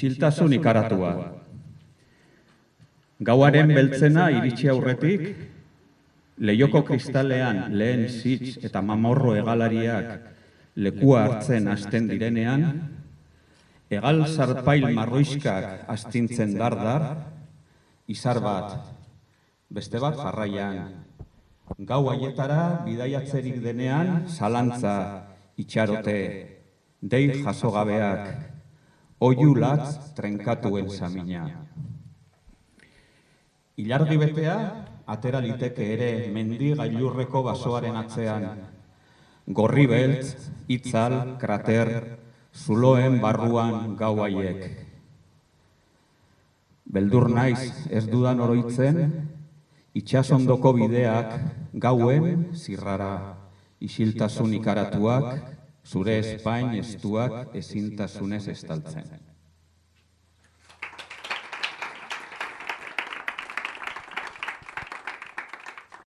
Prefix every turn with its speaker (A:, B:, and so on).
A: isiltasun ikaratua. Gauaren beltzena iritsi aurretik, lehioko kristalean lehen zitz eta mamorro egalariak lekua hartzen hasten direnean, egal zarpail marroiskak astintzen dardar, izar bat, beste bat jarraian, gau haietara bidaiatzerik denean zalantza, itxarote, dei jasogabeak, oiu latz trenkatuen samina. Ilargi betea, atera liteke ere mendi gailurreko basoaren atzean, gorri beltz, itzal, krater, zuloen barruan gau haiek. Beldur naiz ez dudan oroitzen, itxasondoko bideak gauen zirrara, isiltasun ikaratuak, zure espain estuak ezintasunez estaltzen.